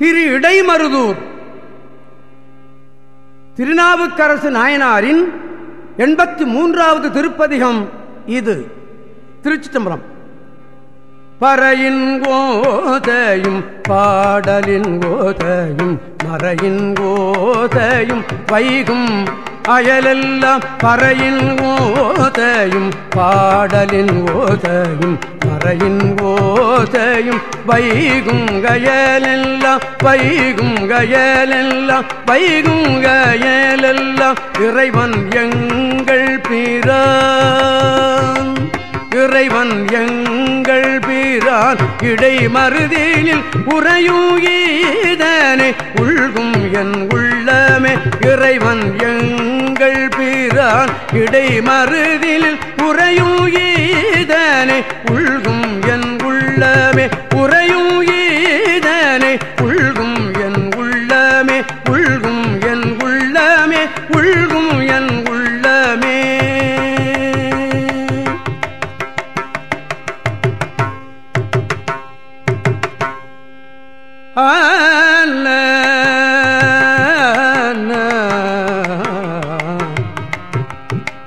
திரு இடைமருதூர். திருநாவுக்கரசு நாயனாரின் எண்பத்தி மூன்றாவது திருப்பதிகம் இது. திருச்சி தம்பரம் பறையின் கோதையும் பாடலின் கோதையும் மறையின் கோதையும் வைகும் அயலெல்லாம் பறையின் ஓதையும் பாடலின் ஓதையும் மறையின் ஓதையும் வைகும் கயலெல்லாம் வைகும் கயலெல்லாம் வைகும் கயலெல்லாம் இறைவன் எங்கள் பிறான் இறைவன் எங்கள் பிறான் இடை மருதினில் உறையூகிதனை உள்கும் என் உள் உள்ளமே இறைவன் எங்கள் பிறான் இடை உறையும் ஈதனை உள்கும் என் உள்ள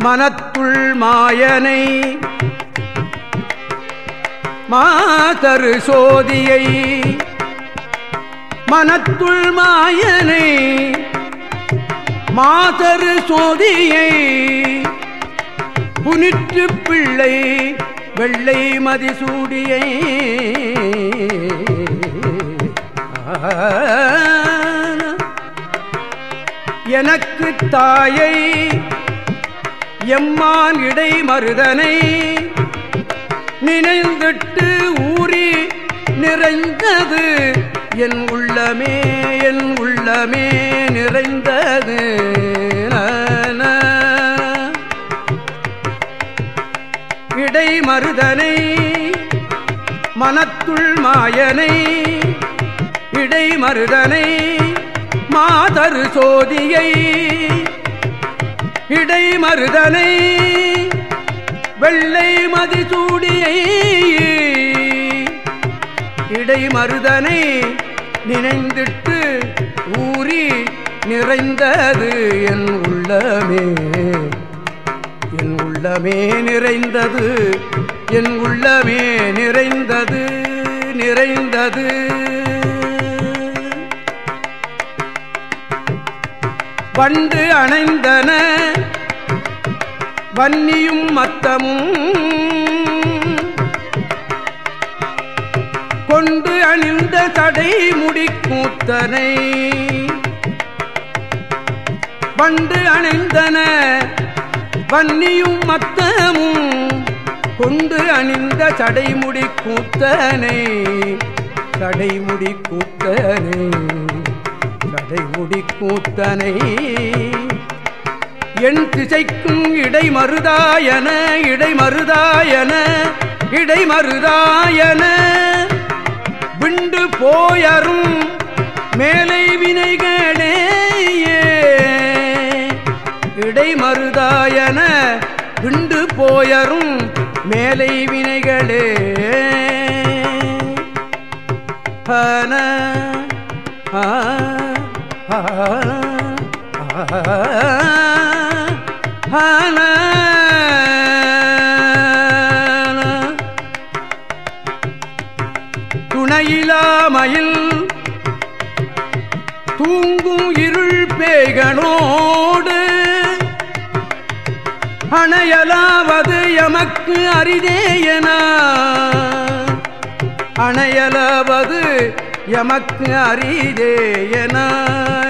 மனத்துள் மாயனை மாதரு சோதியை மனத்துள் மாயனை மாதரு சோதியை புனிற்று பிள்ளை வெள்ளை மதிசூடியை. எனக்கு தாயை எம்மான் இடை மருதனை நினைந்திட்டு ஊறி நிறைந்தது என் உள்ளமே என் உள்ளமே நிறைந்தது. இடை மருதனை மனத்துள் மாயனை இடை மருதனை மாதரு சோதியை இடை மருதனை வெள்ளை மதிசூடியை இடை மருதனை நினைந்திட்டு ஊறி நிறைந்தது என் உள்ளமே. என் உள்ளமே நிறைந்தது என் உள்ளமே நிறைந்தது நிறைந்தது. வண்டு அணைந்தன. வன்னியும் மத்தமும் கொண்டு அணிந்த தடை முடிக்கூத்தனை வண்டு அணைந்தன. வன்னியும் மத்தமும் கொண்டு அணிந்த சடைமுடி கூத்தனை. சடைமுடி கூத்தனை. சடைமுடி கூத்தனை. என் திசைக்கும் இடை மருதாயன இடை மருதாயன இடை மருதாயன. விண்டு போயரும் மேலை வினைகளே இடை மருதாயன விண்டு போயரும் மேலை வினைகளே ஹன ஆ துணையிலாமையில் தூங்கும் இருள் பேய்களோடு அணையலாவது எமக்கு அரிதேயனா அணையலாவது எமக்கு அரிதேயன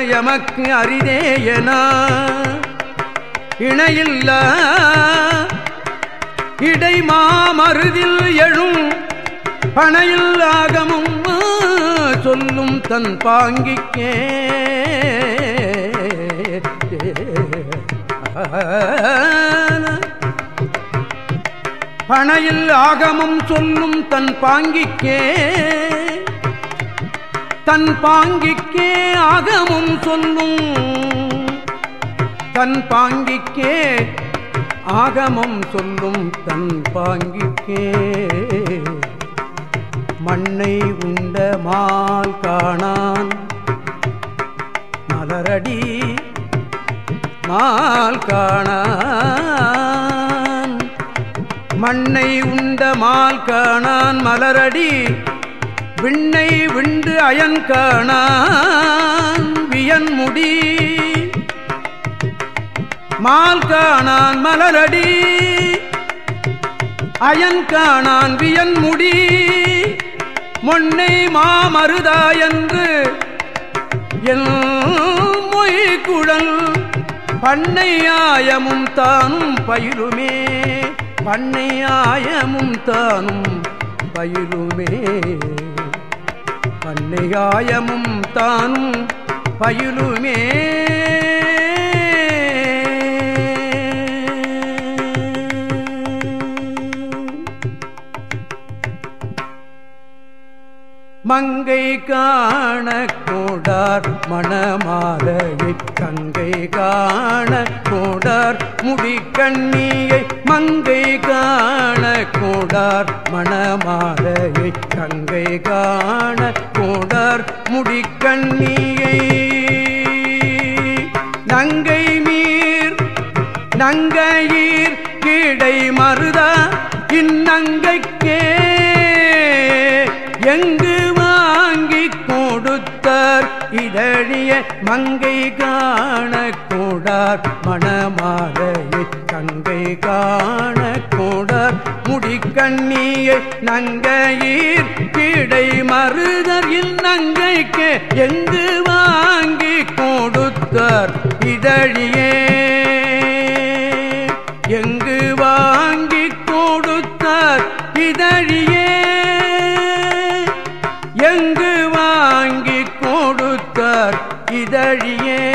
எமக்கு அரிதேயன இணையில்ல இடை மாமருதில் எழும் பனையில் ஆகமும் சொல்லும் தன் பாங்கிக்கே. பனையில் ஆகமும் சொல்லும் தன் பாங்கிக்கே. தன் பாங்கிக்கே அகமும் சொல்லும். தன் பாங்கிக்கே ஆகமும் சொல்லும். தன் பாங்கிக்கே மண்ணை உண்ட மால் காணான். மலரடி மால் காணான். மண்ணை உண்ட மால் காணான். மலரடி விண்ணை விண்டு அயன் காணான் வியன் முடி. மால் காணான் மலரடி. அயன் காணான் வியன் முடி. மொன்னை மாமருதா என்று எல் மொய் குழல். பண்ணையாயமும் தானும் பயிலுமே. பண்ணையாயமும் தானும் பயிலுமே. பண்ணையாயமும் தானும் பயிலுமே. மங்கை காண கோடார் மணமாலையை கங்கை காண கோடார் முடிக்கண்ணியை மங்கை காண கோடார் மணமாலையை கங்கை காண கோடார் முடிக்கண்ணியை. நங்கை மீர் நங்கையீர் கீழை மருதா இந்நங்கைக்கே எங்கு வாங்கி கொடுத்தார். இதழிய மங்கை காணக்கூடார். மணமாலையை கங்கை காணக்கூடார். முடிக்கண்ணியை நங்கையீர் கீழை மருதர் நங்கைக்கு எங்கு வாங்கி கொடுத்தார். இதழிய இதழியே